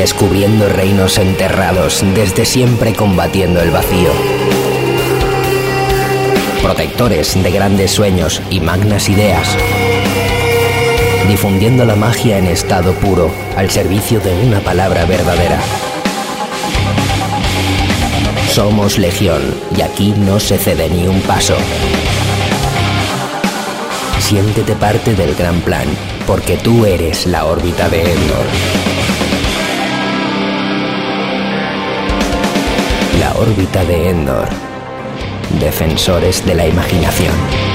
descubriendo reinos enterrados, desde siempre combatiendo el vacío. Protectores de grandes sueños y magnas ideas. Difundiendo la magia en estado puro, al servicio de una palabra verdadera. Somos Legión y aquí no se cede ni un paso. Siéntete parte del gran plan, porque tú eres la órbita de Endor. Órbita de Endor. Defensores de la imaginación.